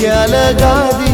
क्या लगा दी